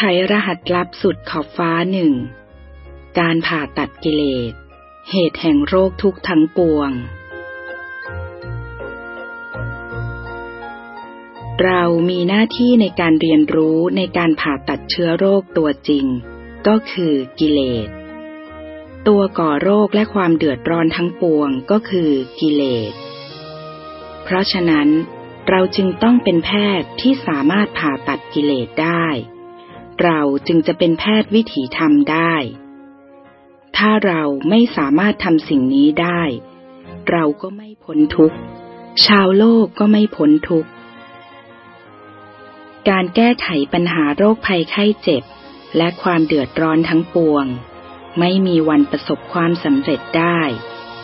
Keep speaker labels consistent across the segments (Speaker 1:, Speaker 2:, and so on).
Speaker 1: ไขรหัสลับสุดขอบฟ้าหนึ่ง การผ่าตัดกิเลส เหตุแห่งโรคทุกทั้งปวง เรามีหน้าที่ในการเรียนรู้ในการผ่าตัดเชื้อโรคตัวจริง ก็คือกิเลส ตัวก่อโรคและความเดือดร้อนทั้งปวงก็คือกิเลส เพราะฉะนั้นเราจึงต้องเป็นแพทย์ที่สามารถผ่าตัดกิเลสได้ เราจึงจะเป็นแพทย์วิถีธรรมได้ ถ้าเราไม่สามารถทำสิ่งนี้ได้ เราก็ไม่พ้นทุกข์ ชาวโลกก็ไม่พ้นทุกข์ การแก้ไขปัญหาโรคภัยไข้เจ็บ และความเดือดร้อนทั้งปวง ไม่มีวันประสบความสำเร็จได้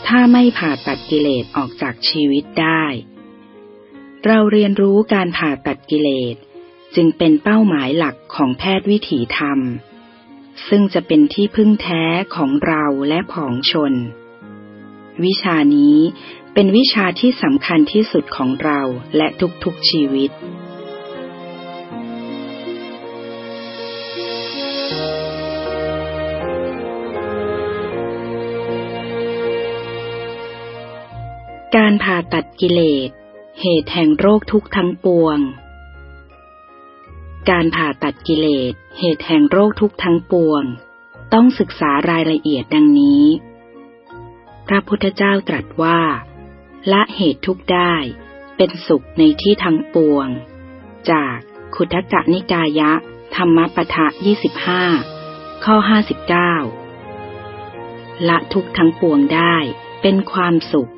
Speaker 1: ถ้าไม่ผ่าตัดกิเลสออกจากชีวิตได้ เราเรียนรู้การผ่าตัดกิเลส จึงเป็นเป้าหมายหลักของแพทย์วิถีธรรม ซึ่งจะเป็นที่พึ่งแท้ของเราและผองชน วิชานี้เป็นวิชาที่สำคัญที่สุดของเราและทุกๆชีวิตการผ่าตัดกิเลส เหตุแห่งโรคทุกทั้งปวง การผ่าตัดกิเลส เหตุแห่งโรคทุกทั้งปวง ต้องศึกษารายละเอียดดังนี้ พระพุทธเจ้าตรัสว่า ละเหตุทุกได้เป็นสุขในที่ทั้งปวง จากขุทกะนิกายะ ธรรมปทะยี่สิบห้าข้อห้าสิบเก้าละทุกทั้งปวงได้เป็นความสุข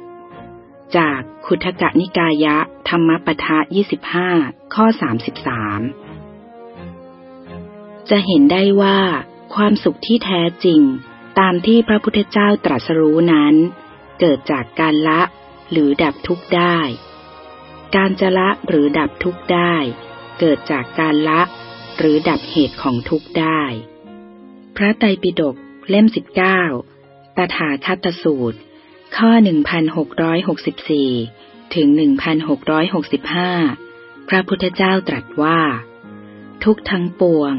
Speaker 1: จากขุทกะนิกายะ ธรรมปทะยี่สิบห้าข้อสามสิบสาม จะเห็นได้ว่าความสุขที่แท้จริง ตามที่พระพุทธเจ้าตรัสรู้นั้น เกิดจากการละหรือดับทุกข์ได้ การจะละหรือดับทุกข์ได้ เกิดจากการละหรือดับเหตุของทุกข์ได้ พระไตรปิฎกเล่มสิบเก้าตถาคัตสูตร ข้อหนึ่งพันหกร้อยหกสิบสี่ถึงหนึ่งพันหกร้อยหกสิบห้าพระพุทธเจ้าตรัสว่า ทุกทั้งปวง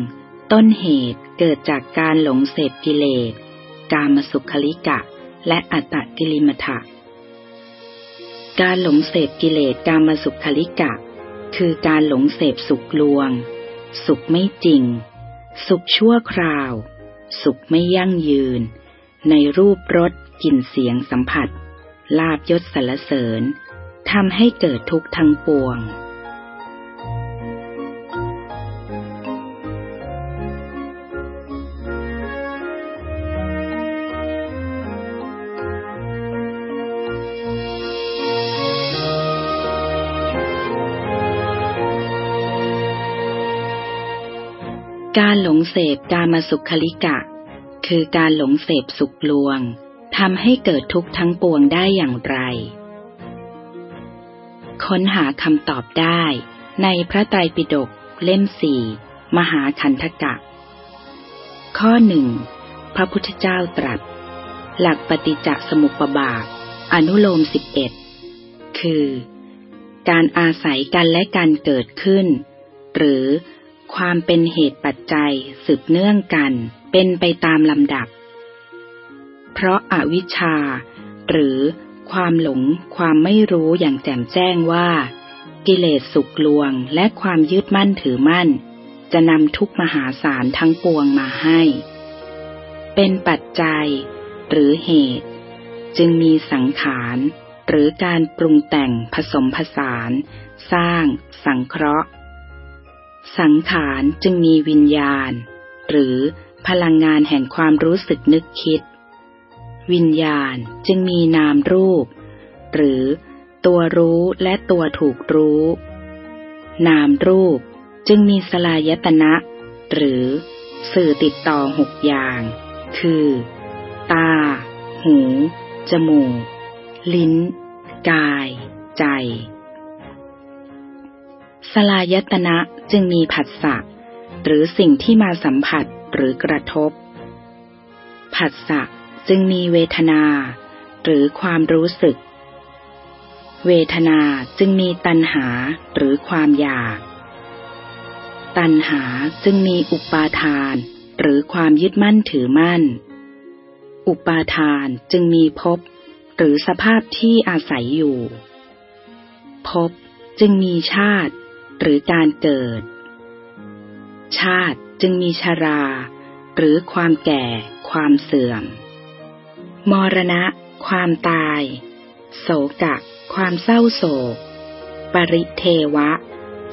Speaker 1: ต้นเหตุเกิดจากการหลงเสพกิเลส กามสุขลิกะ และอัตตกิลิมถะ การหลงเสพกิเลสกามสุขลิกะ คือการหลงเสพสุขลวง สุขไม่จริง สุขชั่วคราว สุขไม่ยั่งยืน ในรูปรสกลิ่นเสียงสัมผัส ลาบยศสรรเสริญทำให้เกิดทุกข์ทั้งปวง การหลงเสพการมาสุขลิกะ คือการหลงเสพสุขลวงทำให้เกิดทุกข์ทั้งปวงได้อย่างไร ค้นหาคำตอบได้ในพระไตรปิฎกเล่มสี่มหาคันธกะ ข้อหนึ่งพระพุทธเจ้าตรัส หลักปฏิจจสมุปบาท อนุโลมสิบเอ็ดคือ การอาศัยกันและการเกิดขึ้น หรือ ความเป็นเหตุปัจจัยสืบเนื่องกัน เป็นไปตามลำดับ เพราะอาวิชชา หรือความหลงความไม่รู้อย่างแจ่มแจ้งว่า กิเลสสุกลวงและความยึดมั่นถือมั่น จะนำทุกมหาศาลทั้งปวงมาให้ เป็นปัจจัย หรือเหตุ จึงมีสังขารหรือการปรุงแต่งผสมผสาน สร้าง สังเคราะห์ สังขารจึงมีวิญญาณ หรือพลังงานแห่งความรู้สึกนึกคิด วิญญาณจึงมีนามรูป หรือตัวรู้และตัวถูกรู้ นามรูปจึงมีสลายตนะ หรือสื่อติดต่อหกอย่าง คือ ตา หู จมูก ลิ้น กาย ใจ สลายตนะจึงมีผัสสะหรือสิ่งที่มาสัมผัสหรือกระทบ ผัสสะจึงมีเวทนา หรือความรู้สึก เวทนาจึงมีตัณหาหรือความอยาก ตัณหาจึงมีอุปาทาน หรือความยึดมั่นถือมั่น อุปาทานจึงมีภพหรือสภาพที่อาศัยอยู่ภพจึงมีชาติ หรือการเกิด ชาติจึงมีชารา หรือความแก่ ความเสื่อม มรณะ ความตาย โศกะ ความเศร้าโศก ปริเทวะ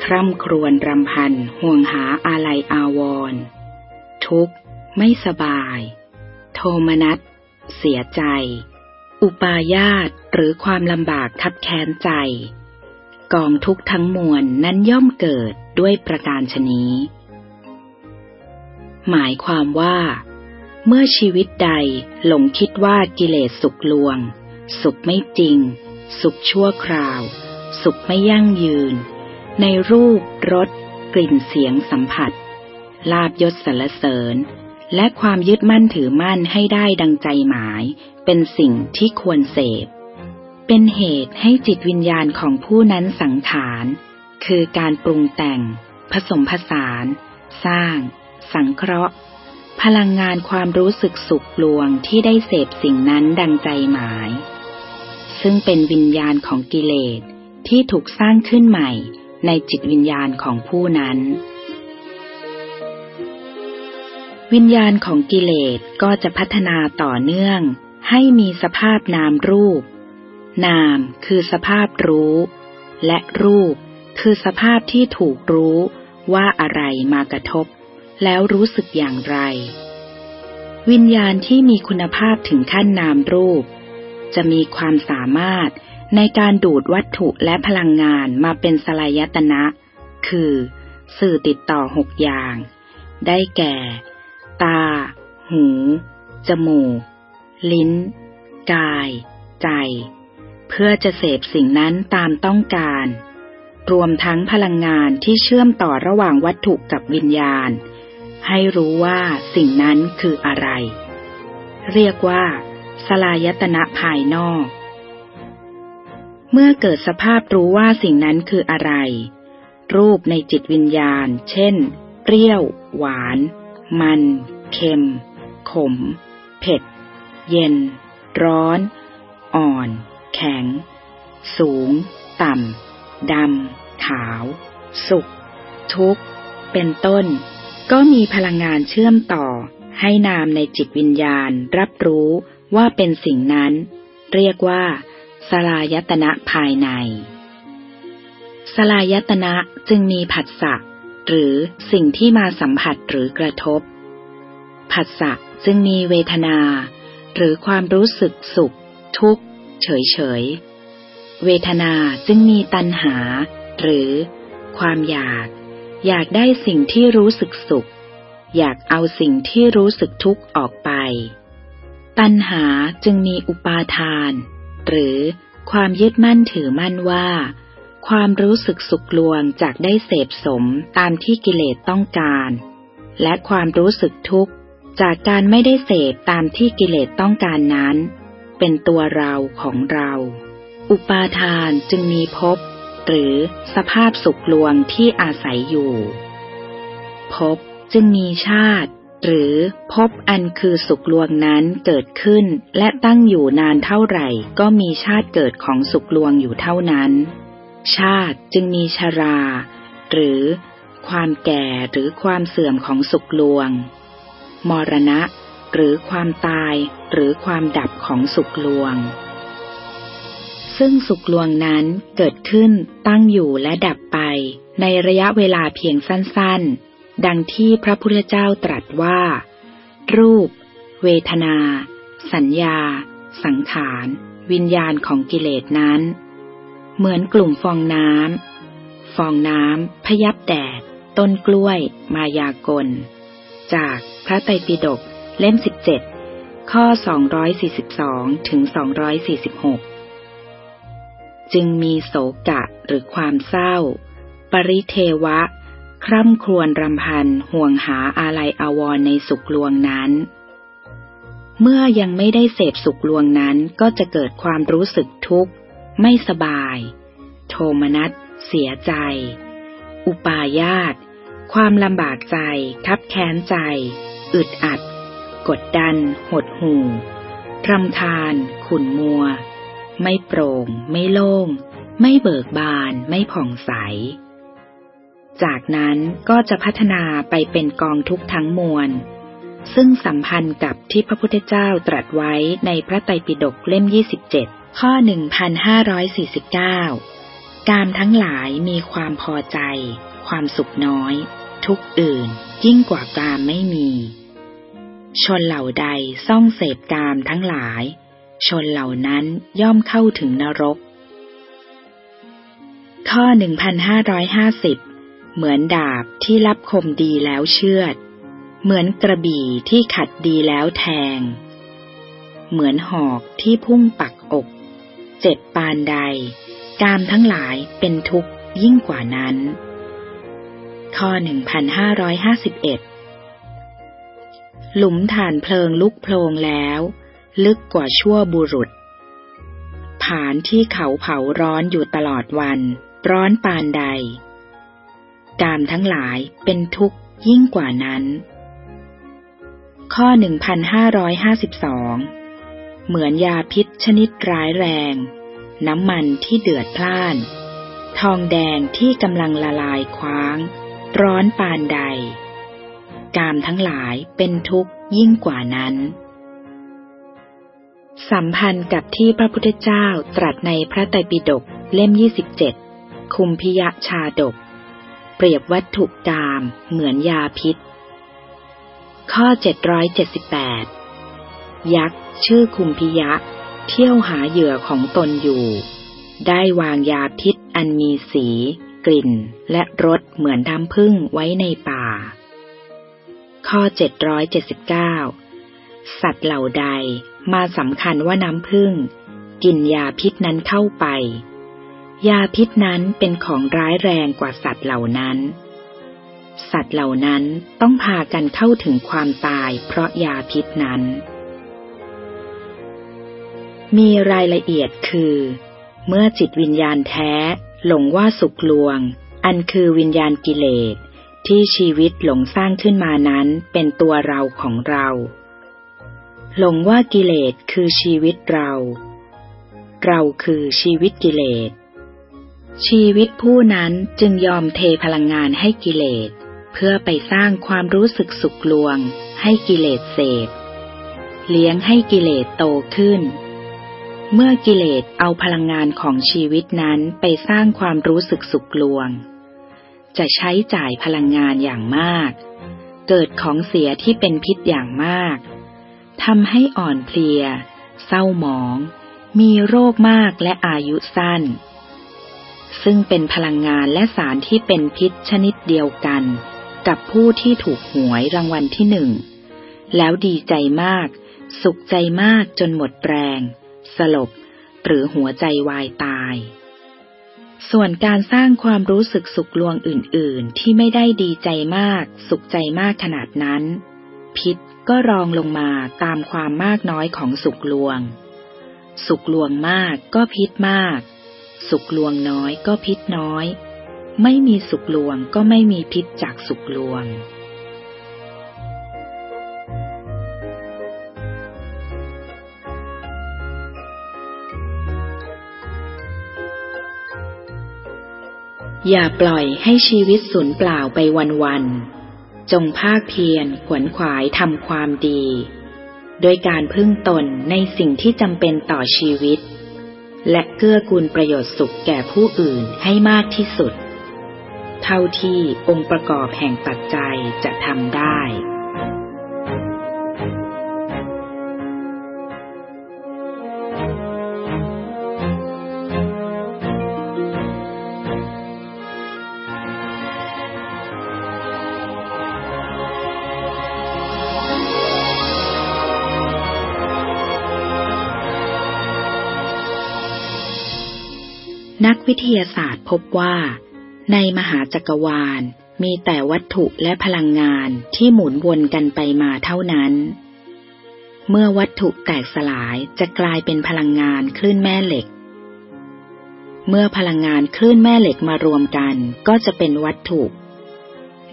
Speaker 1: คร่ำครวญรำพันห่วงหาอาลัยอาวรณ์ทุกข์ ไม่สบาย โทมนัส เสียใจ อุปาญาตหรือความลำบากทับแค้นใจ กองทุกทั้งมวลนั้นย่อมเกิดด้วยประการชนี้ หมายความว่า เมื่อชีวิตใดหลงคิดว่ากิเลสสุขลวง สุขไม่จริง สุขชั่วคราว สุขไม่ยั่งยืน ในรูปรสกลิ่นเสียงสัมผัส ลาบยศสรรเสริญ และความยึดมั่นถือมั่นให้ได้ดังใจหมาย เป็นสิ่งที่ควรเสพ เป็นเหตุให้จิตวิญญาณของผู้นั้นสังขาร คือการปรุงแต่ง ผสมผสาน สร้าง สังเคราะห์ พลังงานความรู้สึกสุขลวงที่ได้เสพสิ่งนั้นดังใจหมาย ซึ่งเป็นวิญญาณของกิเลสที่ถูกสร้างขึ้นใหม่ในจิตวิญญาณของผู้นั้น วิญญาณของกิเลสก็จะพัฒนาต่อเนื่อง ให้มีสภาพนามรูป นามคือสภาพรู้ และรูปคือสภาพที่ถูกรู้ว่าอะไรมากระทบ แล้วรู้สึกอย่างไร วิญญาณที่มีคุณภาพถึงขั้นนามรูป จะมีความสามารถในการดูดวัตถุและพลังงานมาเป็นสลายตนะ คือ สื่อติดต่อหกอย่าง ได้แก่ ตา หู จมูก ลิ้น กาย ใจ เพื่อจะเสพสิ่งนั้นตามต้องการ รวมทั้งพลังงานที่เชื่อมต่อระหว่างวัตถุกับวิญญาณ ให้รู้ว่าสิ่งนั้นคืออะไร เรียกว่า สลายตนะภายนอก เมื่อเกิดสภาพรู้ว่าสิ่งนั้นคืออะไร รูปในจิตวิญญาณ เช่น เปรี้ยว หวาน มัน เค็ม ขม เผ็ด เย็น ร้อน อ่อน แข็ง สูง ต่ำ ดำ ขาว สุข ทุกข์ เป็นต้น ก็มีพลังงานเชื่อมต่อ ให้นามในจิตวิญญาณรับรู้ว่าเป็นสิ่งนั้น เรียกว่าสลายตนะภายใน สลายตนะจึงมีผัสสะหรือสิ่งที่มาสัมผัสหรือกระทบ ผัสสะจึงมีเวทนา หรือความรู้สึกสุข ทุกข์ เฉยเฉย เวทนาจึงมีตัณหา หรือ ความอยาก อยากได้สิ่งที่รู้สึกสุข อยากเอาสิ่งที่รู้สึกทุกข์ออกไป ตัณหาจึงมีอุปาทาน หรือความยึดมั่นถือมั่นว่า ความรู้สึกสุขลวงจากได้เสพสมตามที่กิเลสต้องการ และความรู้สึกทุกข์จากการไม่ได้เสพตามที่กิเลสต้องการนั้น เป็นตัวเราของเรา อุปาทานจึงมีภพหรือสภาพสุขลวงที่อาศัยอยู่ภพจึงมีชาติ หรือพบอันคือสุขลวงนั้นเกิดขึ้นและตั้งอยู่นานเท่าไหร่ ก็มีชาติเกิดของสุขลวงอยู่เท่านั้น ชาติจึงมีชรา หรือความแก่หรือความเสื่อมของสุขลวง มรณะ หรือความตายหรือความดับของสุขลวง ซึ่งสุขลวงนั้นเกิดขึ้นตั้งอยู่และดับไป ในระยะเวลาเพียงสั้นๆ ดังที่พระพุทธเจ้าตรัสว่า รูป เวทนา สัญญา สังขาร วิญญาณของกิเลสนั้น เหมือนกลุ่มฟองน้ำฟองน้ำพยับแดด ต้นกล้วย มายากล จากพระไตรปิฎก เล่มสิบเจ็ดข้อ 242 ถึง 246 จึงมีโศกะหรือความเศร้า ปริเทวะ คร่ำครวญรำพันห่วงหาอาลัยอาวรในสุขลวงนั้น เมื่อยังไม่ได้เสพสุขลวงนั้นก็จะเกิดความรู้สึกทุกข์ ไม่สบาย โทมนัส เสียใจ อุปาญาต ความลำบากใจ ทับแค้นใจ อึดอัด กดดัน หดหู่รำคาญ ขุ่นมัว ไม่โปร่ง ไม่โล่ง ไม่เบิกบาน ไม่ผ่องใส จากนั้นก็จะพัฒนาไปเป็นกองทุกข์ทั้งมวล ซึ่งสัมพันธ์กับที่พระพุทธเจ้าตรัสไว้ในพระไตรปิฎกเล่ม 27 ข้อ 1549 กามทั้งหลายมีความพอใจ ความสุขน้อย ทุกอื่น ยิ่งกว่ากามไม่มี ชนเหล่าใดซ่องเสพกามทั้งหลาย ชนเหล่านั้นย่อมเข้าถึงนรก ข้อ 1550 เหมือนดาบที่รับคมดีแล้วเชือด เหมือนกระบี่ที่ขัดดีแล้วแทง เหมือนหอกที่พุ่งปักอก เจ็บปานใด กามทั้งหลายเป็นทุกข์ยิ่งกว่านั้น ข้อ 1551 หลุมฐานเพลิงลุกโพลงแล้ว ลึกกว่าชั่วบุรุษ ผานที่เขาเผาร้อนอยู่ตลอดวัน ร้อนปานใด กามทั้งหลายเป็นทุกข์ยิ่งกว่านั้น ข้อ 1552 เหมือนยาพิษชนิดร้ายแรง น้ำมันที่เดือดพล่าน ทองแดงที่กำลังละลายคว้าง ร้อนปานใด กามทั้งหลายเป็นทุกข์ยิ่งกว่านั้น สัมพันธ์กับที่พระพุทธเจ้าตรัสในพระไตรปิฎกเล่ม 27 คุมพิยะชาดก เปรียบวัตถุกามเหมือนยาพิษ ข้อ 778 ยักษ์ชื่อคุมพิยะ เที่ยวหาเหยื่อของตนอยู่ ได้วางยาพิษอันมีสี กลิ่น และรสเหมือนน้ำผึ้งไว้ในป่า ข้อ 779 สัตว์เหล่าใดมาสำคัญว่าน้ำผึ้งกินยาพิษนั้นเข้าไป ยาพิษนั้นเป็นของร้ายแรงกว่าสัตว์เหล่านั้น สัตว์เหล่านั้นต้องพากันเข้าถึงความตายเพราะยาพิษนั้น มีรายละเอียดคือ เมื่อจิตวิญญาณแท้หลงว่าสุขลวง อันคือวิญญาณกิเลส ที่ชีวิตหลงสร้างขึ้นมานั้นเป็นตัวเราของเรา หลงว่ากิเลสคือชีวิตเรา เราคือชีวิตกิเลส ชีวิตผู้นั้นจึงยอมเทพลังงานให้กิเลส เพื่อไปสร้างความรู้สึกสุขลวง ให้กิเลสเสพ เลี้ยงให้กิเลสโตขึ้น เมื่อกิเลสเอาพลังงานของชีวิตนั้นไปสร้างความรู้สึกสุขลวง จะใช้จ่ายพลังงานอย่างมาก เกิดของเสียที่เป็นพิษอย่างมากทำให้อ่อนเพลีย เศร้าหมอง มีโรคมากและอายุสั้น ซึ่งเป็นพลังงานและสารที่เป็นพิษชนิดเดียวกัน กับผู้ที่ถูกหวยรางวัลที่หนึ่ง แล้วดีใจมาก สุขใจมากจนหมดแรง สลบ หรือหัวใจวายตาย ส่วนการสร้างความรู้สึกสุขลวงอื่น ๆ ที่ไม่ได้ดีใจมาก สุขใจมากขนาดนั้น พิษก็รองลงมาตามความมากน้อยของสุขลวง สุขลวงมากก็พิษมาก สุขลวงน้อยก็พิษน้อย ไม่มีสุขลวงก็ไม่มีพิษจากสุขลวง อย่าปล่อยให้ชีวิตสูญเปล่าไปวันๆ จงภาคเพียรขวนขวายทำความดี โดยการพึ่งตนในสิ่งที่จำเป็นต่อชีวิต และเกื้อกูลประโยชน์สุขแก่ผู้อื่นให้มากที่สุด เท่าที่องค์ประกอบแห่งปัจจัยจะทำได้ วิทยาศาสตร์พบว่า ในมหาจักรวาลมีแต่วัตถุและพลังงานที่หมุนวนกันไปมาเท่านั้น เมื่อวัตถุแตกสลายจะกลายเป็นพลังงานคลื่นแม่เหล็ก เมื่อพลังงานคลื่นแม่เหล็กมารวมกันก็จะเป็นวัตถุ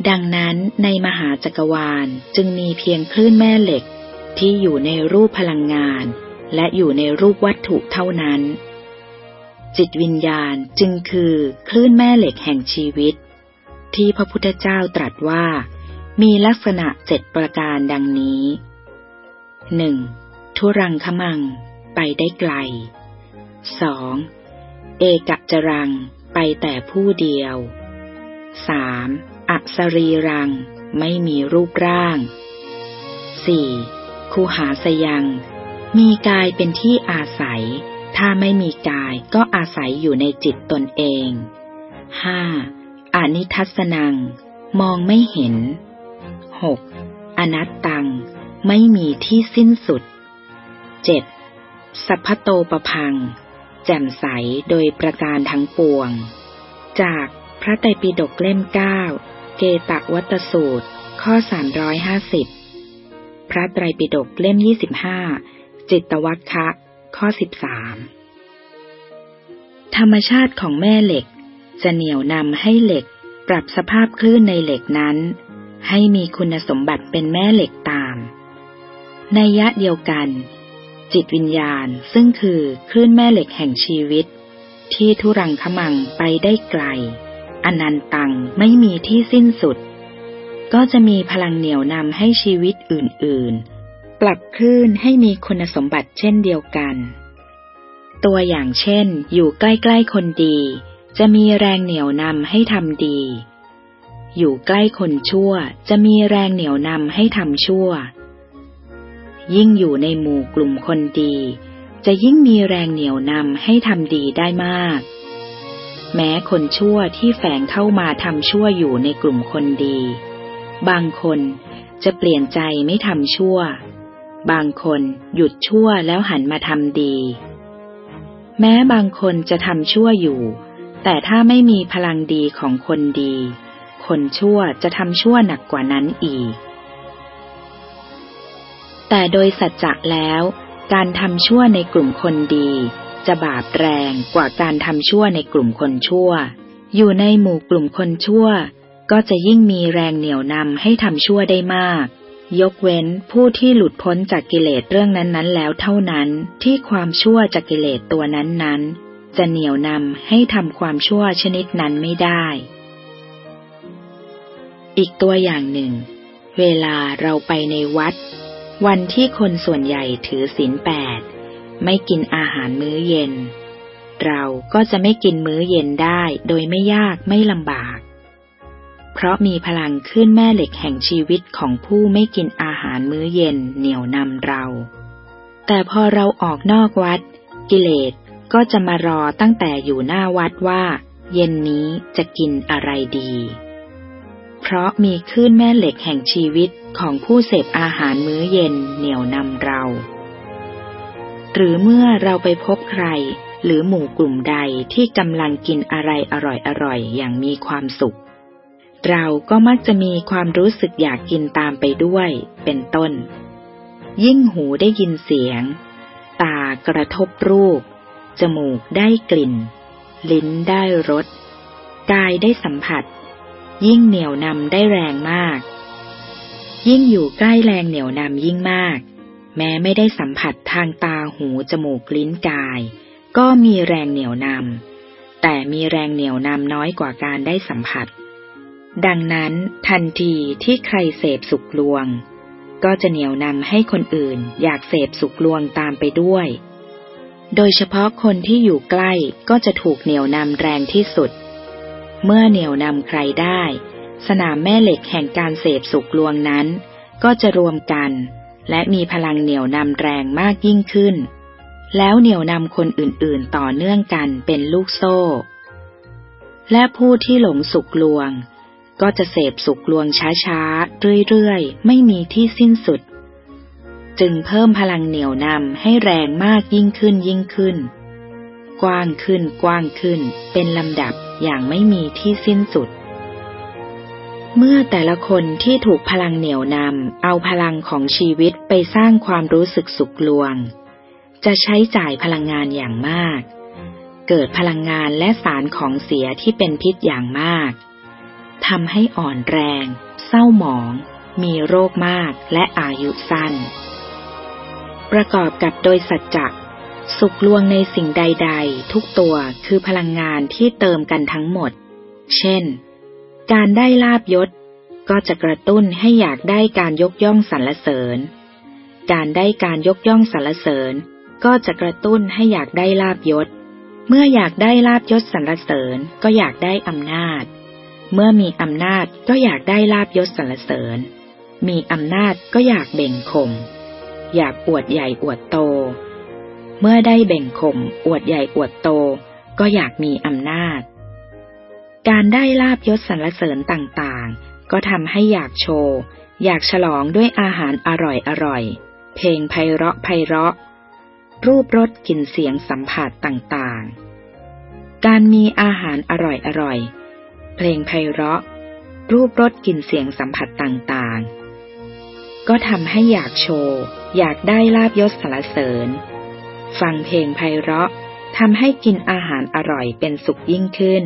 Speaker 1: ดังนั้นในมหาจักรวาลจึงมีเพียงคลื่นแม่เหล็กที่อยู่ในรูปพลังงาน และอยู่ในรูปวัตถุเท่านั้น จิตวิญญาณจึงคือคลื่นแม่เหล็กแห่งชีวิต ที่พระพุทธเจ้าตรัสว่า มีลักษณะเจ็ดประการดังนี้หนึ่งทุรังคมัง ไปได้ไกลสองเอกจรัง ไปแต่ผู้เดียวสามอัสรีรัง ไม่มีรูปร่างสี่คูหาสยัง มีกายเป็นที่อาศัย ถ้าไม่มีกายก็อาศัยอยู่ในจิตตนเองห้าอนิทัศนัง มองไม่เห็นหกอนัตตัง ไม่มีที่สิ้นสุดเจ็ดสัพพโตประพัง แจ่มใสโดยประการทั้งปวง จากพระไตรปิฎกเล่มเก้าเกตะวัตสูตร ข้อสามร้อยห้าสิบพระไตรปิฎกเล่มยี่สิบห้าจิตวัคคะ ข้อสิบสามธรรมชาติของแม่เหล็ก จะเหนี่ยวนำให้เหล็กปรับสภาพคลื่นในเหล็กนั้น ให้มีคุณสมบัติเป็นแม่เหล็กตาม ในยะเดียวกัน จิตวิญญาณซึ่งคือคลื่นแม่เหล็กแห่งชีวิต ที่ทุรังขมังไปได้ไกล อนันตังไม่มีที่สิ้นสุด ก็จะมีพลังเหนี่ยวนำให้ชีวิตอื่นๆ ปรับคลื่นให้มีคุณสมบัติเช่นเดียวกัน ตัวอย่างเช่น อยู่ใกล้ๆคนดี จะมีแรงเหนี่ยวนำให้ทำดี อยู่ใกล้คนชั่วจะมีแรงเหนี่ยวนำให้ทำชั่ว ยิ่งอยู่ในหมู่กลุ่มคนดี จะยิ่งมีแรงเหนี่ยวนำให้ทำดีได้มาก แม้คนชั่วที่แฝงเข้ามาทำชั่วอยู่ในกลุ่มคนดี บางคนจะเปลี่ยนใจไม่ทำชั่ว บางคนหยุดชั่วแล้วหันมาทำดี แม้บางคนจะทำชั่วอยู่ แต่ถ้าไม่มีพลังดีของคนดี คนชั่วจะทำชั่วหนักกว่านั้นอีก แต่โดยสัจจะแล้ว การทำชั่วในกลุ่มคนดี จะบาปแรงกว่าการทำชั่วในกลุ่มคนชั่ว อยู่ในหมู่กลุ่มคนชั่ว ก็จะยิ่งมีแรงเหนี่ยวนำให้ทำชั่วได้มาก ยกเว้นผู้ที่หลุดพ้นจากกิเลสเรื่องนั้นๆ แล้วเท่านั้นที่ความชั่วจากกิเลสตัวนั้นๆ จะเหนี่ยวนำให้ทำความชั่วชนิดนั้นไม่ได้ อีกตัวอย่างหนึ่ง เวลาเราไปในวัด วันที่คนส่วนใหญ่ถือศีลแปด ไม่กินอาหารมื้อเย็น เราก็จะไม่กินมื้อเย็นได้โดยไม่ยากไม่ลำบาก เพราะมีพลังขึ้นแม่เหล็กแห่งชีวิตของผู้ไม่กินอาหารมื้อเย็นเหนี่ยวนำเรา แต่พอเราออกนอกวัด กิเลสก็จะมารอตั้งแต่อยู่หน้าวัดว่า เย็นนี้จะกินอะไรดี เพราะมีคลื่นแม่เหล็กแห่งชีวิตของผู้เสพอาหารมื้อเย็นเหนี่ยวนำเรา หรือเมื่อเราไปพบใคร หรือหมู่กลุ่มใดที่กำลังกินอะไรอร่อยๆอย่างมีความสุข เราก็มักจะมีความรู้สึกอยากกินตามไปด้วย เป็นต้น ยิ่งหูได้ยินเสียง ตากระทบรูป จมูกได้กลิ่น ลิ้นได้รส กายได้สัมผัส ยิ่งเหนียวนำได้แรงมาก ยิ่งอยู่ใกล้แรงเหนียวนำยิ่งมาก แม้ไม่ได้สัมผัสทางตาหูจมูกลิ้นกาย ก็มีแรงเหนี่ยวนำแต่มีแรงเหนี่ยวนำน้อยกว่าการได้สัมผัส ดังนั้นทันทีที่ใครเสพสุขลวง ก็จะเหนี่ยวนำให้คนอื่นอยากเสพสุขลวงตามไปด้วย โดยเฉพาะคนที่อยู่ใกล้ก็จะถูกเหนี่ยวนำแรงที่สุด เมื่อเหนี่ยวนำใครได้ สนามแม่เหล็กแห่งการเสพสุขลวงนั้น ก็จะรวมกัน และมีพลังเหนี่ยวนำแรงมากยิ่งขึ้น แล้วเหนี่ยวนำคนอื่นๆต่อเนื่องกันเป็นลูกโซ่ และผู้ที่หลงสุกลวง ก็จะเสพสุกลวงช้าๆ เรื่อยๆ ไม่มีที่สิ้นสุด จึงเพิ่มพลังเหนี่ยวนำให้แรงมากยิ่งขึ้นยิ่งขึ้น กว้างขึ้นกว้างขึ้น เป็นลำดับอย่างไม่มีที่สิ้นสุด เมื่อแต่ละคนที่ถูกพลังเหนี่ยวนำเอาพลังของชีวิตไปสร้างความรู้สึกสุขลวง จะใช้จ่ายพลังงานอย่างมาก เกิดพลังงานและสารของเสียที่เป็นพิษอย่างมาก ทำให้อ่อนแรง เศร้าหมอง มีโรคมากและอายุสั้น ประกอบกับโดยสัจจะสุขลวงในสิ่งใดๆ ทุกตัวคือพลังงานที่เติมกันทั้งหมด เช่น การได้ลาบยศ ก็จะกระตุ้นให้อยากได้การยกย่องสรรเสริญ การได้การยกย่องสรรเสริญ ก็จะกระตุ้นให้อยากได้ลาบยศ เมื่ออยากได้ลาบยศสรรเสริญก็อยากได้อำนาจ เมื่อมีอำนาจก็อยากได้ลาบยศสรรเสริญ มีอำนาจก็อยากเบ่งข่ม อยากอวดใหญ่อวดโต เมื่อได้แบ่งข่มอวดใหญ่อวดโต ก็อยากมีอำนาจ การได้ลาบยศสรรเสริญต่างๆ ก็ทำให้อยากโชว์ อยากฉลองด้วยอาหารอร่อยๆเพลงไพเราะไพเราะ รูปรสกลิ่นเสียงสัมผัสต่างๆ การมีอาหารอร่อยๆ เพลงไพเราะ รูปรสกลิ่นเสียงสัมผัสต่างๆ ก็ทำให้อยากโชว์ อยากได้ลาบยศสรรเสริญ ฟังเพลงไพเราะทำให้กินอาหารอร่อยเป็นสุขยิ่งขึ้น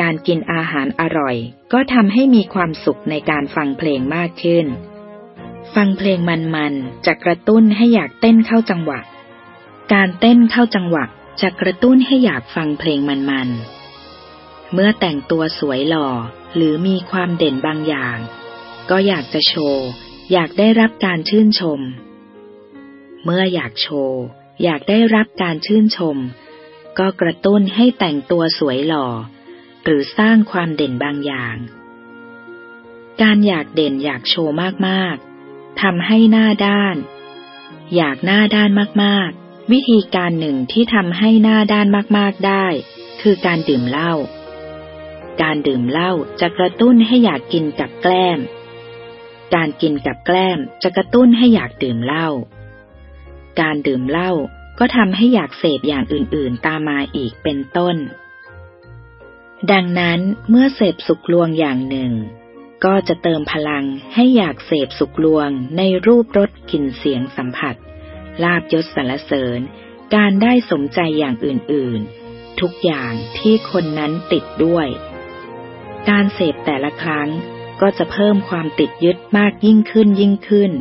Speaker 1: การกินอาหารอร่อย ก็ทำให้มีความสุขในการฟังเพลงมากขึ้น ฟังเพลงมันๆจะกระตุ้นให้อยากเต้นเข้าจังหวะ การเต้นเข้าจังหวะจะกระตุ้นให้อยากฟังเพลงมันๆ เมื่อแต่งตัวสวยหล่อหรือมีความเด่นบางอย่าง ก็อยากจะโชว์ อยากได้รับการชื่นชม เมื่ออยากโชว์ อยากได้รับการชื่นชม ก็กระตุ้นให้แต่งตัวสวยหล่อ หรือสร้างความเด่นบางอย่าง การอยากเด่นอยากโชว์มากๆทำให้หน้าด้าน อยากหน้าด้านมากๆ วิธีการหนึ่งที่ทำให้หน้าด้านมากๆได้ คือการดื่มเหล้า การดื่มเหล้าจะกระตุ้นให้อยากกินกับแกล้ม การกินกับแกล้มจะกระตุ้นให้อยากดื่มเหล้า การดื่มเหล้าก็ทำให้อยากเสพอย่างอื่นๆตามมาอีกเป็นต้น ดังนั้นเมื่อเสพสุขลวงอย่างหนึ่ง ก็จะเติมพลังให้อยากเสพสุขลวงในรูปรสกลิ่นเสียงสัมผัส ลาบยศสรรเสริญ การได้สมใจอย่างอื่นๆ ทุกอย่างที่คนนั้นติดด้วย การเสพแต่ละครั้งก็จะเพิ่มความติดยึดมากยิ่งขึ้นยิ่งขึ้น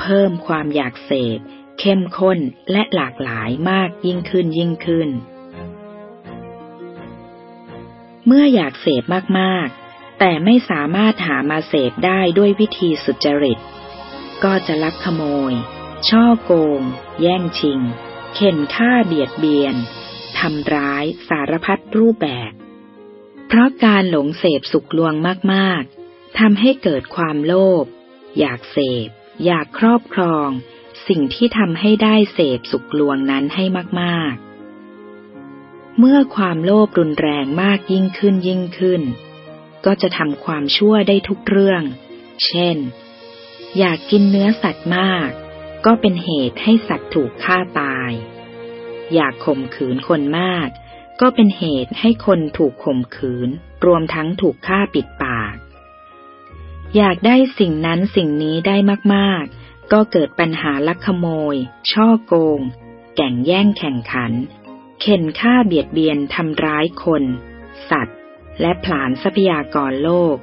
Speaker 1: เพิ่มความอยากเสพ เข้มข้นและหลากหลายมากยิ่งขึ้นยิ่งขึ้น เมื่ออยากเสพมากๆ แต่ไม่สามารถหามาเสพได้ด้วยวิธีสุจริต ก็จะลักขโมย ช่อโกง แย่งชิง เข็นฆ่าเบียดเบียนทำร้ายสารพัดรูปแบบ เพราะการหลงเสพสุขลวงมากๆทำให้เกิดความโลภอยากเสพ อยากครอบครอง สิ่งที่ทำให้ได้เสพสุขลวงนั้นให้มากๆ เมื่อความโลภรุนแรงมากยิ่งขึ้นยิ่งขึ้น ก็จะทำความชั่วได้ทุกเรื่อง เช่น อยากกินเนื้อสัตว์มาก ก็เป็นเหตุให้สัตว์ถูกฆ่าตาย อยากข่มขืนคนมาก ก็เป็นเหตุให้คนถูกข่มขืน รวมทั้งถูกฆ่าปิดปาก อยากได้สิ่งนั้นสิ่งนี้ได้มากๆ ก็เกิดปัญหาลักขโมย ช่อโกง แก่งแย่งแข่งขัน เข็นฆ่าเบียดเบียนทำร้ายคน สัตว์ และผลาญทรัพยากรโลก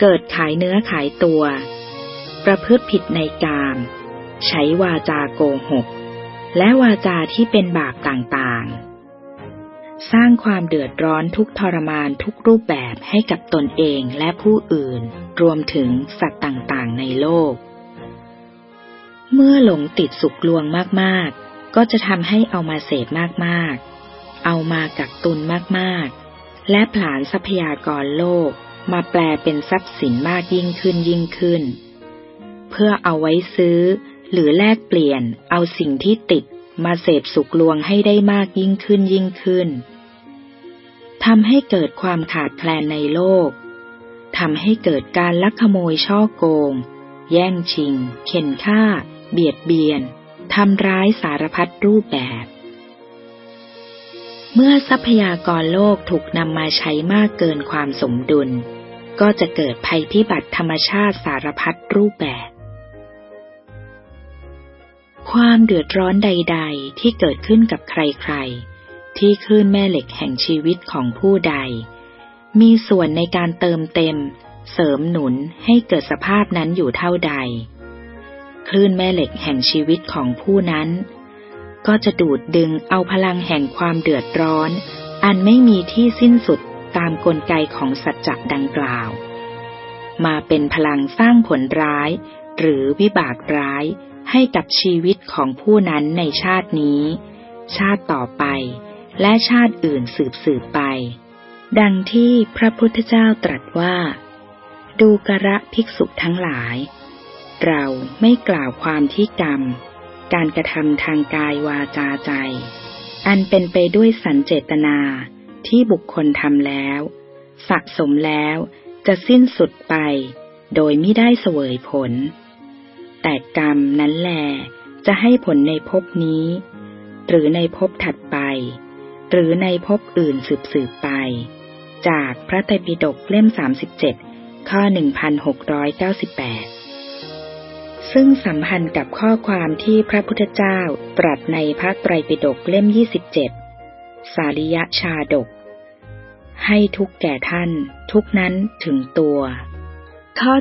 Speaker 1: เกิดขายเนื้อขายตัว ประพฤติผิดในกามใช้วาจาโกหกและวาจาที่เป็นบาปต่างๆ สร้างความเดือดร้อนทุกทรมานทุกรูปแบบให้กับตนเองและผู้อื่น รวมถึงสัตว์ต่างๆ ในโลก เมื่อหลงติดสุขลวงมากๆ ก็จะทำให้เอามาเสพมากๆ เอามากักตุนมากๆ และผลานทรัพยากรโลกมาแปลเป็นทรัพย์สินมากยิ่งขึ้นยิ่งขึ้น เพื่อเอาไว้ซื้อ หรือแลกเปลี่ยนเอาสิ่งที่ติดมาเสพสุขลวงให้ได้มากยิ่งขึ้นยิ่งขึ้น ทำให้เกิดความขาดแคลนในโลก ทำให้เกิดการลักขโมยช่อโกง แย่งชิง เข็นฆ่า เบียดเบียน ทำร้ายสารพัดรูปแบบ เมื่อทรัพยากรโลกถูกนำมาใช้มากเกินความสมดุล ก็จะเกิดภัยพิบัติธรรมชาติสารพัดรูปแบบ ความเดือดร้อนใด ๆ ที่เกิดขึ้นกับใคร ๆ ที่คลื่นแม่เหล็กแห่งชีวิตของผู้ใด มีส่วนในการเติมเต็ม เสริมหนุนให้เกิดสภาพนั้นอยู่เท่าใด คลื่นแม่เหล็กแห่งชีวิตของผู้นั้น ก็จะดูดดึงเอาพลังแห่งความเดือดร้อน อันไม่มีที่สิ้นสุดตามกลไกของสัจจะดังกล่าว มาเป็นพลังสร้างผลร้าย หรือวิบากร้ายให้กับชีวิตของผู้นั้นในชาตินี้ ชาติต่อไป และชาติอื่นสืบสืบไป ดังที่พระพุทธเจ้าตรัสว่า ดูกระภิกษุทั้งหลาย เราไม่กล่าวความที่กรรม การกระทำทางกายวาจาใจ อันเป็นไปด้วยสันเจตนาที่บุคคลทำแล้ว สะสมแล้วจะสิ้นสุดไป โดยไม่ได้เสวยผล แต่กรรมนั้นแหลจะให้ผลในภพนี้ หรือในภพถัดไป หรือในภพอื่นสืบสืบไป จากพระไตรปิฎกเล่ม 37 ข้อ 1698 ซึ่งสัมพันธ์กับข้อความที่พระพุทธเจ้าตรัสในพระไตรปิฎกเล่ม 27 สาริยชาดก ให้ทุกแก่ท่าน ทุกนั้นถึงตัว ข้อ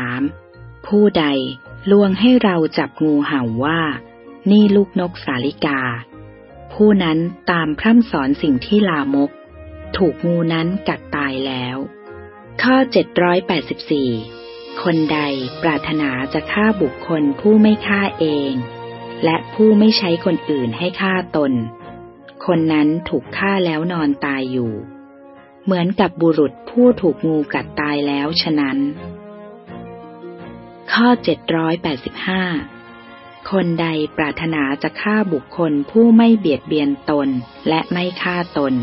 Speaker 1: 783 ผู้ใดลวงให้เราจับงูเห่าว่า นี่ลูกนกสาลิกา ผู้นั้นตามพร่ำสอนสิ่งที่ลามก ถูกงูนั้นกัดตายแล้ว ข้อ 784 คนใดปรารถนาจะฆ่าบุคคลผู้ไม่ฆ่าเอง และผู้ไม่ใช้คนอื่นให้ฆ่าตน คนนั้นถูกฆ่าแล้วนอนตายอยู่ เหมือนกับบุรุษผู้ถูกงูกัดตายแล้วฉะนั้น ข้อ 785 คนใดปรารถนาจะฆ่าบุคคลผู้ไม่เบียดเบียนตนและไม่ฆ่าตน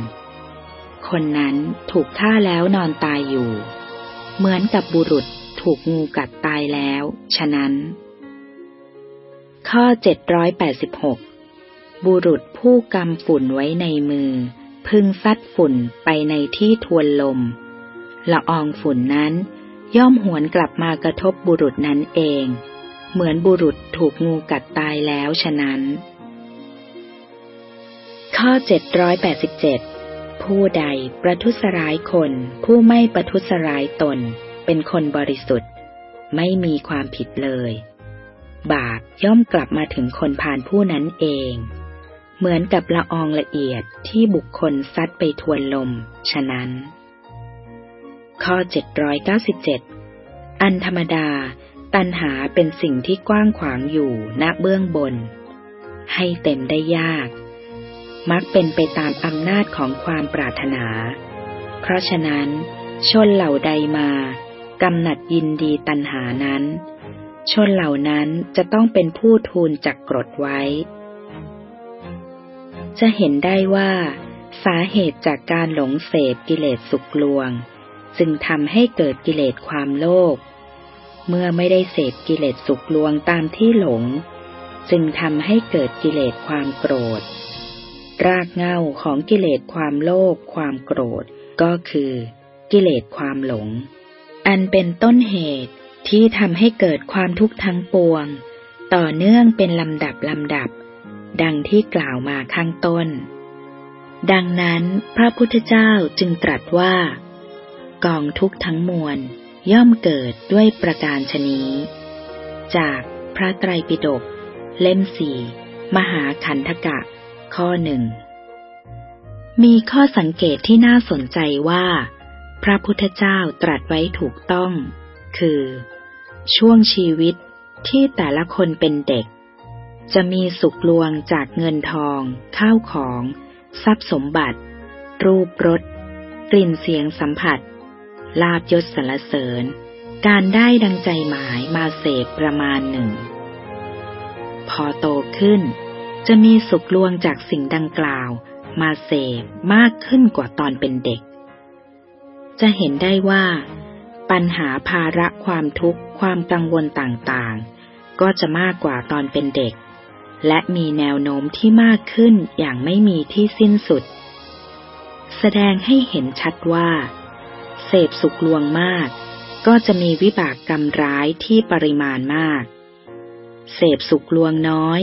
Speaker 1: คนนั้นถูกฆ่าแล้วนอนตายอยู่ เหมือนกับบุรุษถูกงูกัดตายแล้ว ฉะนั้น ข้อ 786 บุรุษผู้กำฝุ่นไว้ในมือ พึงซัดฝุ่นไปในที่ทวนลม ละอองฝุ่นนั้น ย่อมหวนกลับมากระทบบุรุษนั้นเอง เหมือนบุรุษถูกงูกัดตายแล้วฉะนั้น ข้อ 787 ผู้ใดประทุษร้ายคนผู้ไม่ประทุษร้ายตน เป็นคนบริสุทธิ์ ไม่มีความผิดเลย บาปย่อมกลับมาถึงคนผ่านผู้นั้นเอง เหมือนกับละอองละเอียดที่บุคคลซัดไปทวนลม ฉะนั้น ข้อ 797 อันธรรมดา ตัณหาเป็นสิ่งที่กว้างขวางอยู่ณเบื้องบน ให้เต็มได้ยาก มักเป็นไปตามอำนาจของความปรารถนา เพราะฉะนั้น ชนเหล่าใดมากำหนัดยินดีตัณหานั้น ชนเหล่านั้นจะต้องเป็นผู้ทูลจักกรดไว้ จะเห็นได้ว่า สาเหตุจากการหลงเสพกิเลสสุกลวง จึงทำให้เกิดกิเลสความโลภ เมื่อไม่ได้เสพกิเลสสุกลวงตามที่หลง จึงทำให้เกิดกิเลสความโกรธ รากเง้าของกิเลสความโลภความโกรธก็คือ กิเลสความหลง อันเป็นต้นเหตุที่ทำให้เกิดความทุกข์ทั้งปวง ต่อเนื่องเป็นลำดับลำดับ ดังที่กล่าวมาข้างต้น ดังนั้นพระพุทธเจ้าจึงตรัสว่า กองทุกข์ทั้งมวล ย่อมเกิดด้วยประการชนี้ จากพระไตรปิฎกเล่มสี่มหาขันธกะ ข้อหนึ่งมีข้อสังเกตที่น่าสนใจว่า พระพุทธเจ้าตรัสไว้ถูกต้อง คือ ช่วงชีวิตที่แต่ละคนเป็นเด็ก จะมีสุขลวงจากเงินทอง ข้าวของ ทรัพย์สมบัติ รูปรสกลิ่นเสียงสัมผัส ลาบยศสรรเสริญ การได้ดังใจหมายมาเสพประมาณหนึ่ง พอโตขึ้น จะมีสุขลวงจากสิ่งดังกล่าวมาเสพมากขึ้นกว่าตอนเป็นเด็ก จะเห็นได้ว่า ปัญหาภาระความทุกข์ความกังวลต่างๆ ก็จะมากกว่าตอนเป็นเด็ก และมีแนวโน้มที่มากขึ้นอย่างไม่มีที่สิ้นสุด แสดงให้เห็นชัดว่า เสพสุขลวงมาก ก็จะมีวิบากกรรมร้ายที่ปริมาณมาก เสพสุขลวงน้อย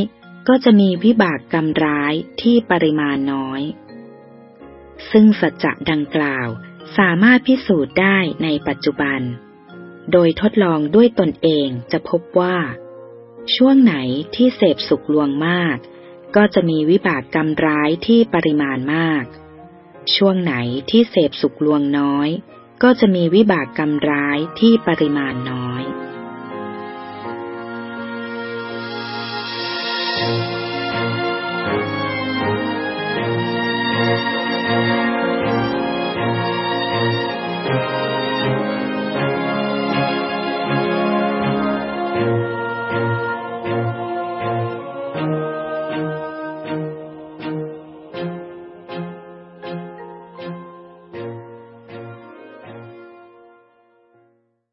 Speaker 1: ก็จะมีวิบากกรรมร้ายที่ปริมาณน้อย ซึ่งสัจจะดังกล่าวสามารถพิสูจน์ได้ในปัจจุบัน โดยทดลองด้วยตนเองจะพบว่า ช่วงไหนที่เสพสุขลวงมาก ก็จะมีวิบากกรรมร้ายที่ปริมาณมาก ช่วงไหนที่เสพสุขลวงน้อย ก็จะมีวิบากกรรมร้ายที่ปริมาณน้อย